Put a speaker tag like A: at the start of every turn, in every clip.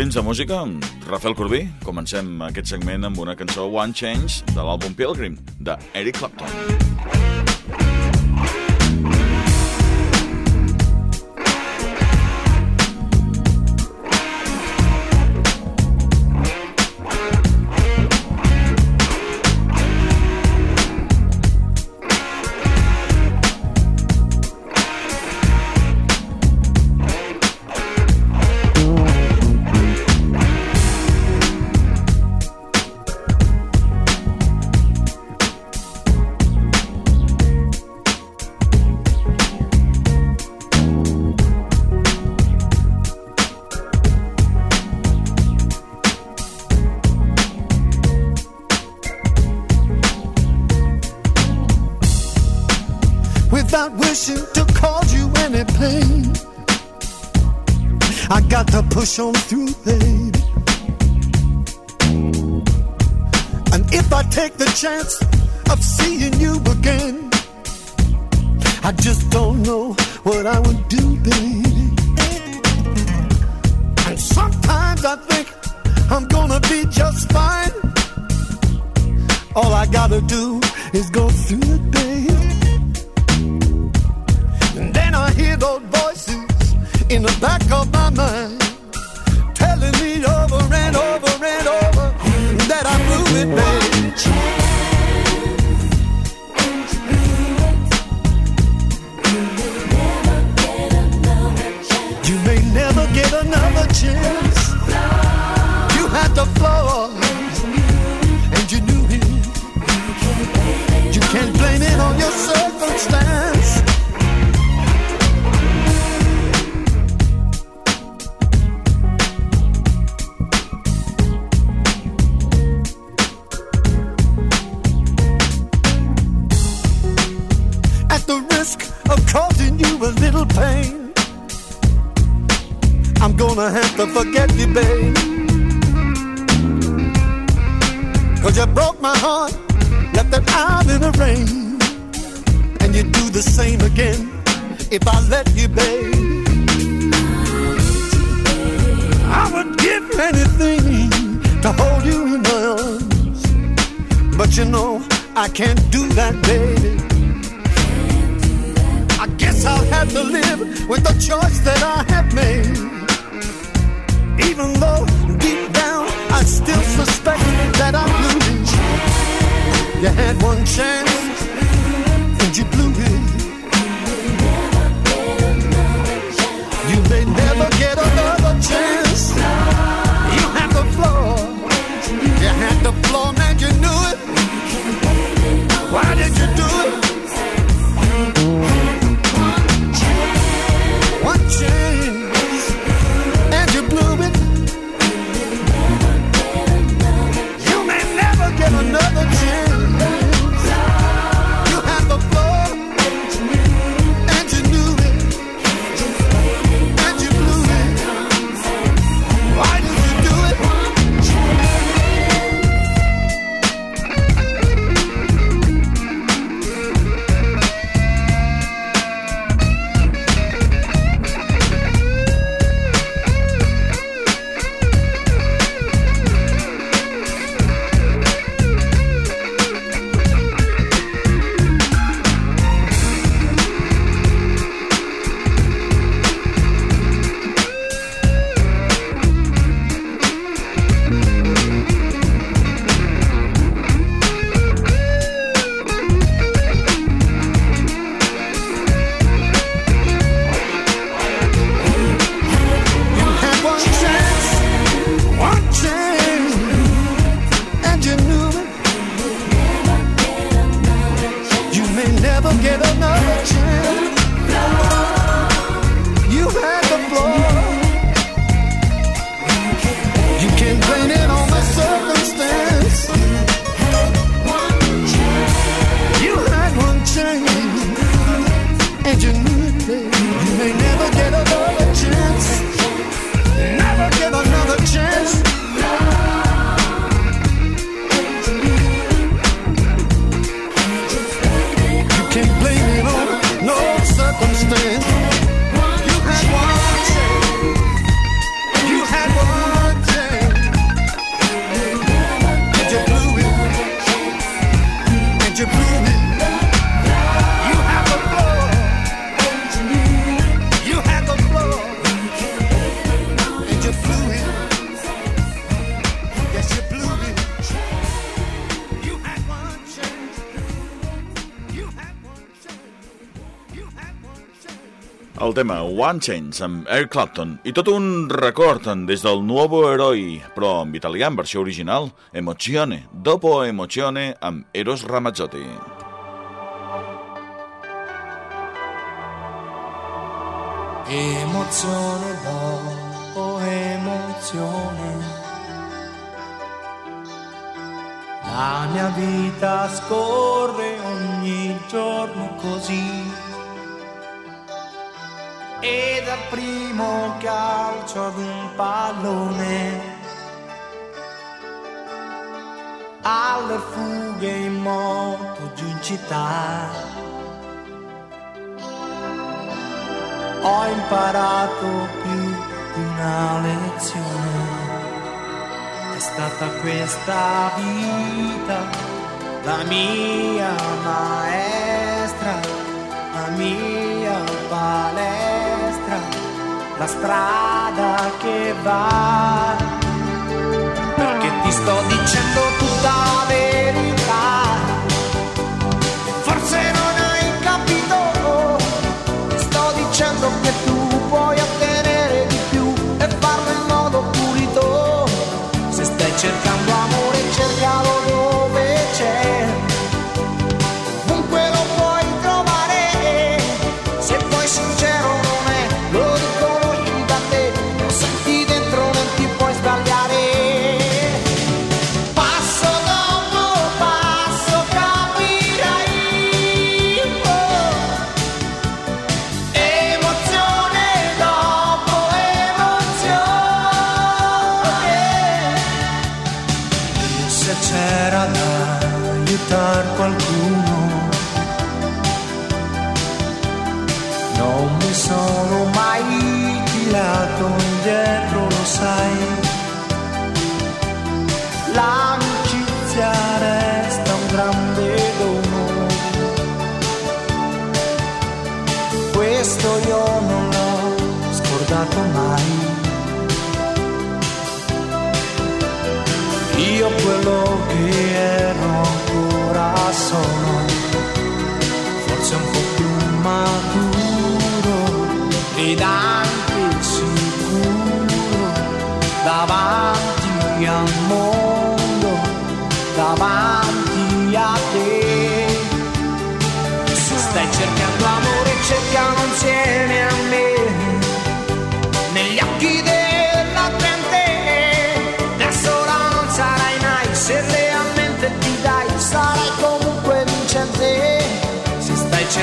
A: Temps de música amb Rafael Corbí. Comencem aquest segment amb una cançó One Change de l'àlbum Pilgrim, de Eric Clapton.
B: Without wishing to cause you any pain. I got to push on through, baby. And if I take the chance of seeing you again, I just don't know what I would do, baby. And sometimes I think I'm gonna be just fine. All I gotta do is go through it, baby. Hear those voices in the back of my mind telling me over and over and over that I blew it, baby. You may never get another chance. you know
A: tema One Change amb Eric Clapton i tot un record des del Nuovo Heroi, però en italià en versió original, Emozione, Dopo Emozione amb Eros Ramazzotti.
C: Emozione dopo emozione La mia vita scorre ogni giorno così e dal primo calcio ad un pallone. Alle fughe in moto giù in città. Ho imparato più di una lezione. È stata questa vita la mia maestra la mia palestra, la strada che va.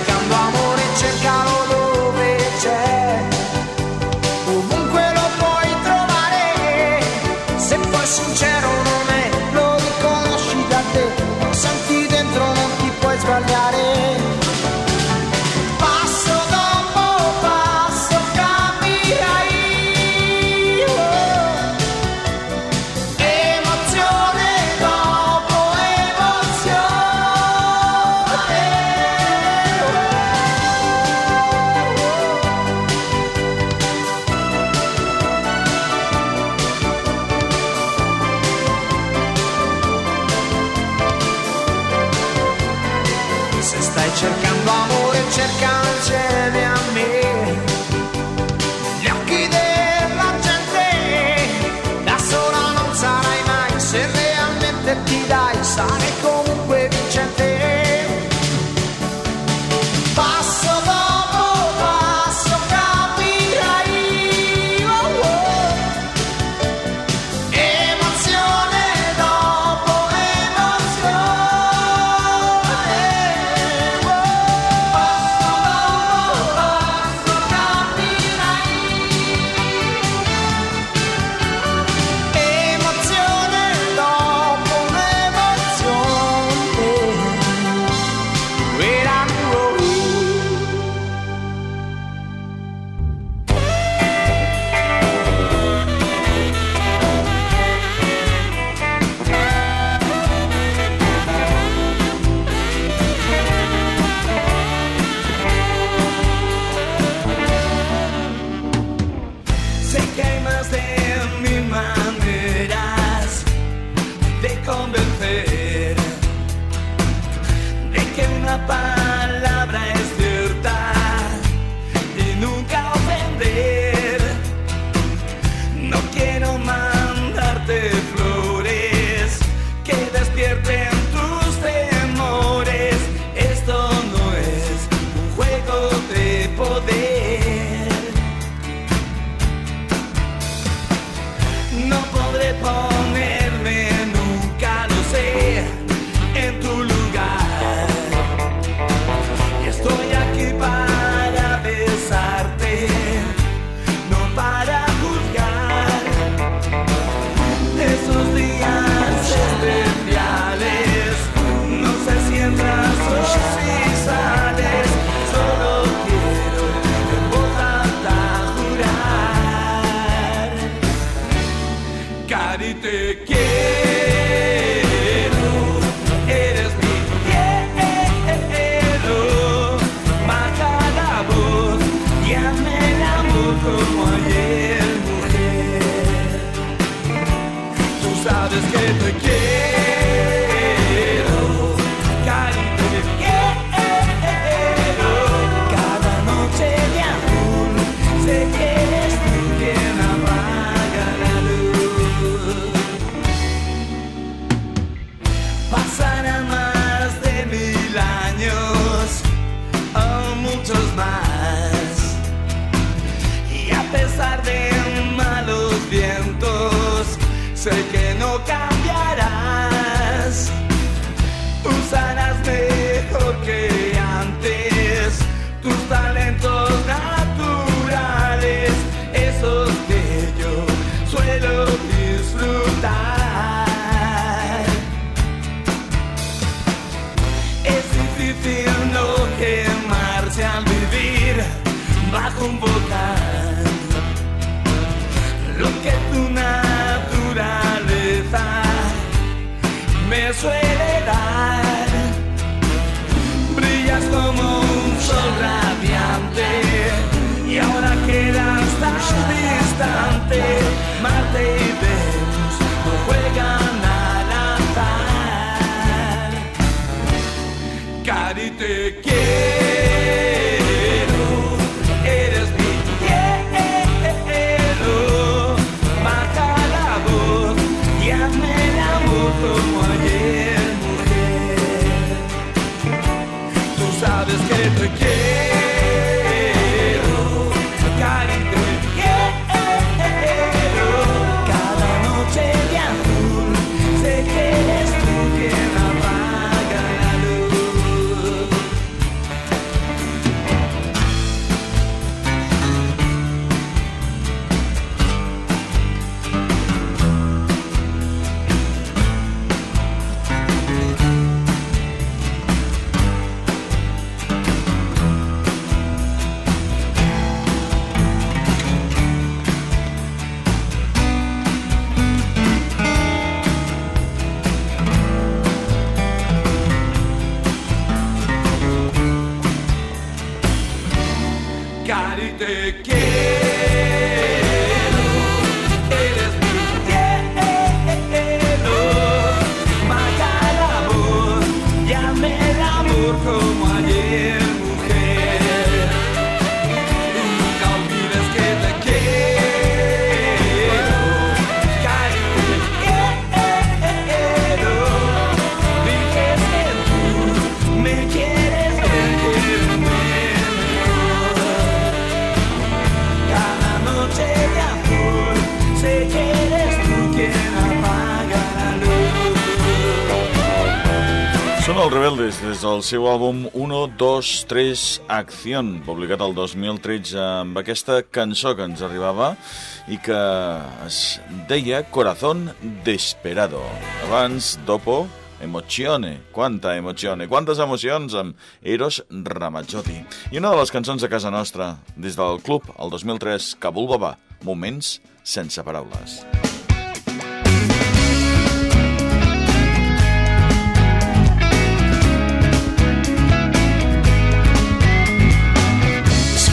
C: Vincente. Se
D: ter que tus talentos. it again. el
A: seu àlbum 1, 2, 3, Acción, publicat el 2013 amb aquesta cançó que ens arribava i que es deia Corazón Desperado. Abans, Dopo, Emozione, quanta emozione, quantes emocions amb Eros Ramazzotti. I una de les cançons de casa nostra, des del club, el 2003, Kabul Baba, Moments sense paraules.
E: Moments sense paraules.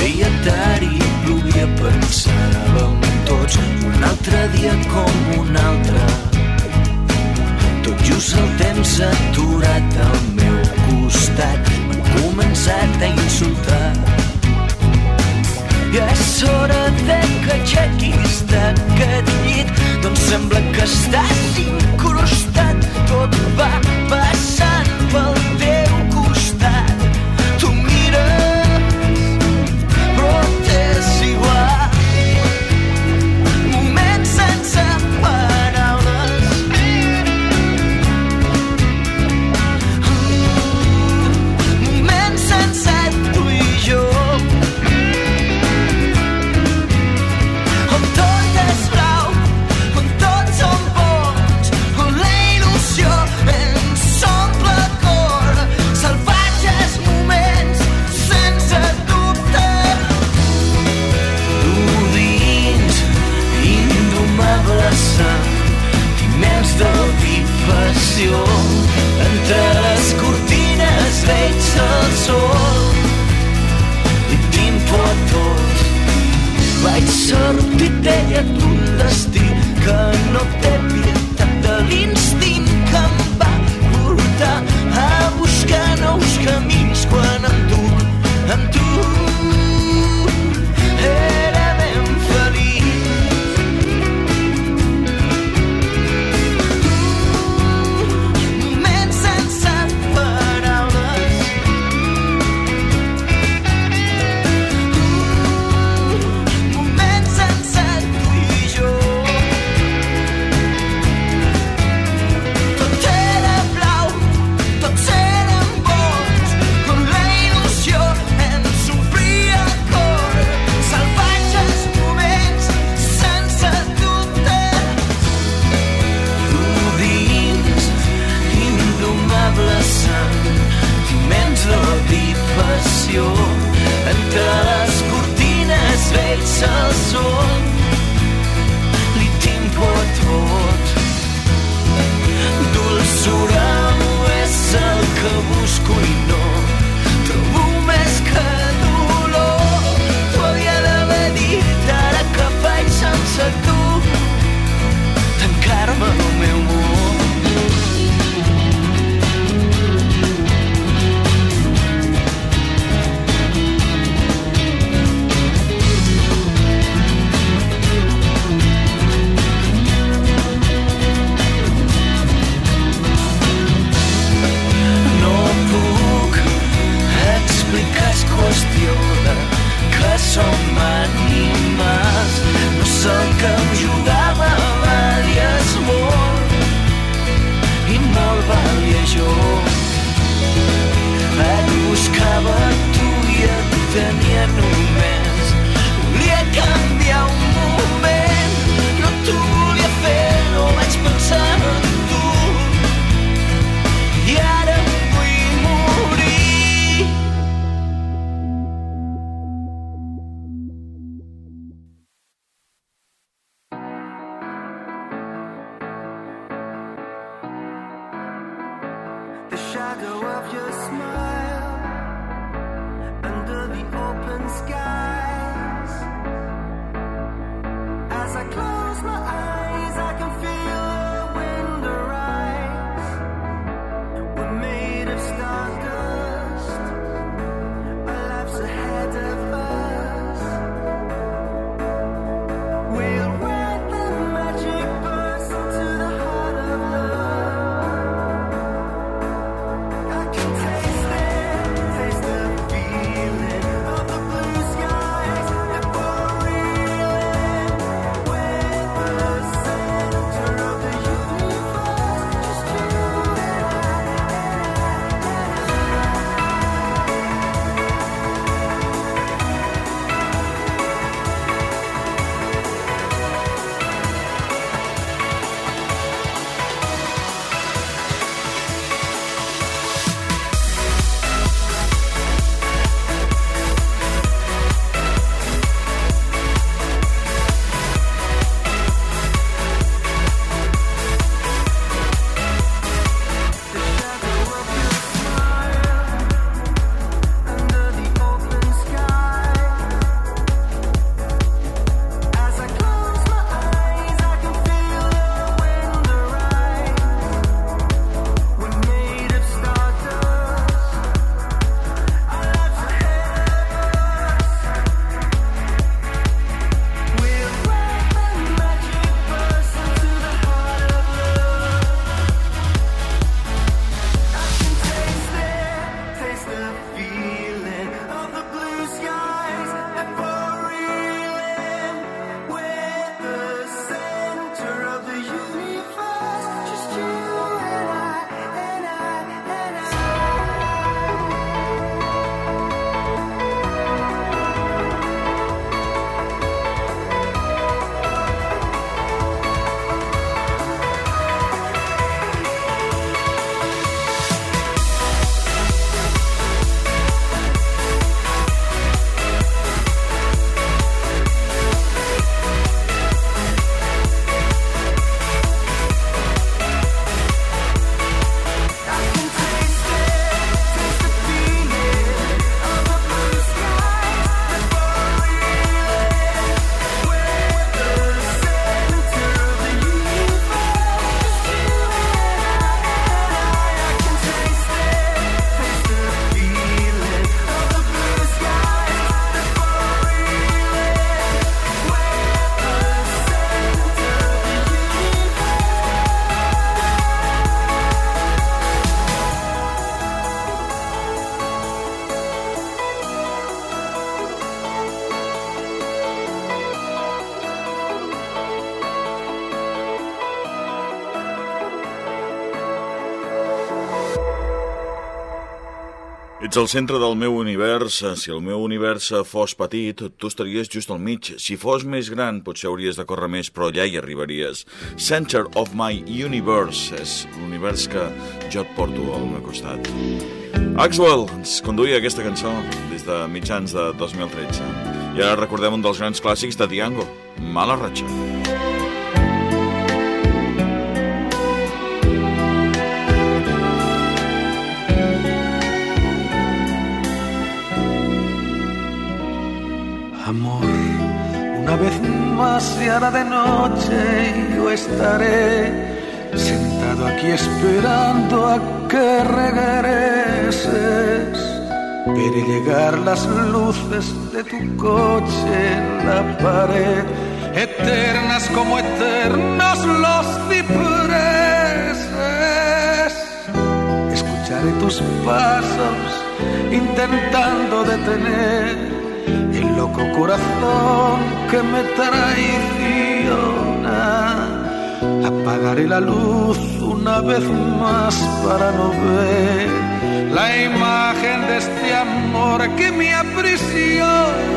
E: Feia tard i plovia, pensàvem tots, un altre dia com un altre. Tot just el temps aturat al meu costat m'han començat a insultar. Ja és hora de que aixequis d'aquest llit, doncs sembla que estàs incrustat, tot va, va
C: echo of your smile.
A: Ets el centre del meu univers. Eh, si el meu univers eh, fos petit, tu estaries just al mig. Si fos més gran, potser hauries de córrer més, però ja hi arribaries. Center of my universe és l'univers que jo et porto al meu costat. Axwell ens conduïa aquesta cançó des de mitjans de 2013. I ara recordem un dels grans clàssics de Diango, Mala ratxa. Mala ratxa.
F: Amor, una vez más se hará de noche y yo estaré sentado aquí esperando a que regreses. Veré llegar las luces de tu coche en la pared, eternas como eternos los cipreses. Escucharé tus pasos intentando detener loco corazón que me traiciona. Apagaré la luz una vez más para no ver la imagen de este amor que me aprisiona.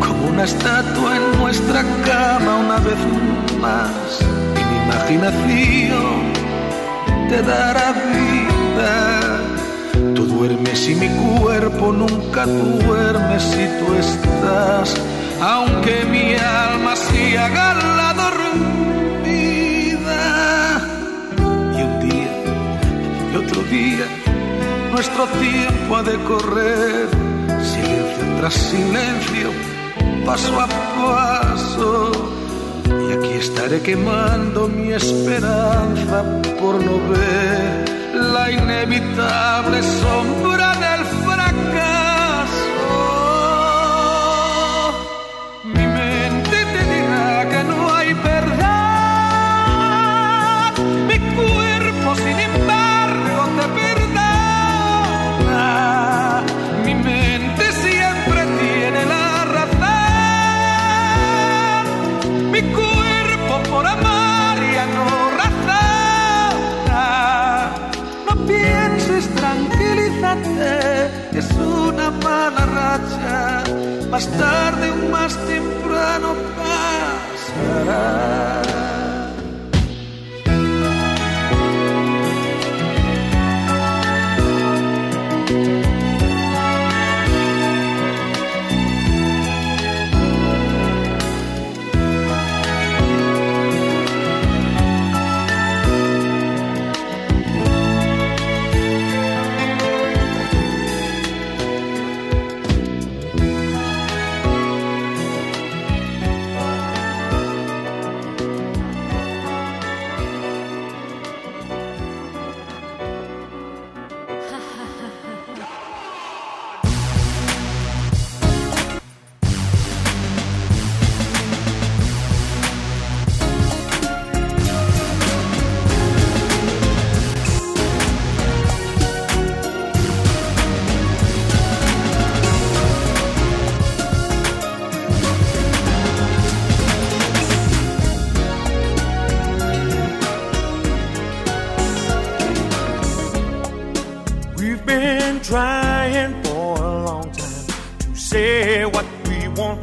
F: Como una estatua en nuestra cama una vez más. Y mi imaginación te dará vida. Tú duermes y mi cuerpo nunca duerme si tú estás, aunque mi alma se haga dormida. Y un día, y otro día, nuestro tiempo ha de correr, tras silencio, paso a paso. Y aquí estaré quemando mi esperanza por no ver la inevitable sombra del fracaso. Mala racha. Más tarde o más temprano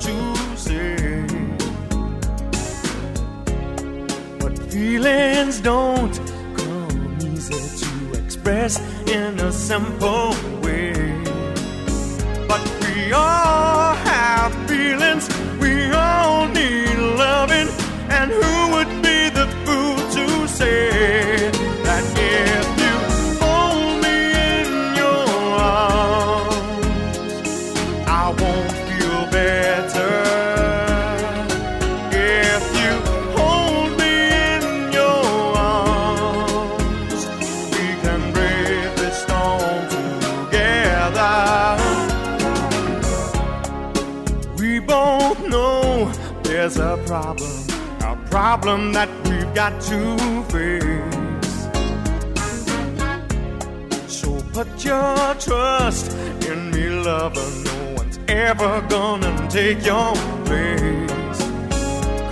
G: to say. But feelings don't come easy to express in a simple way. But we all have feelings, there's a problem, a problem that we've got to face. So put your trust in me, lover. No one's ever gonna take your place.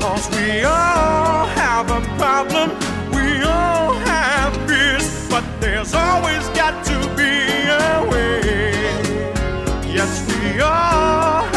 G: Cause we all have a problem, we all have fears, but there's always got to be a way. Yes, we all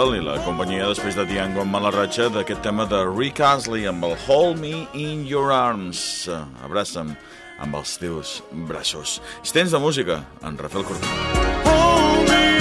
A: musical i la companyia després de Diango amb mala ratxa d'aquest tema de Rick Astley amb el Hold Me in Your Arms. Abraça'm amb els teus braços. És temps de música, en Rafael Cortés.
G: Hold me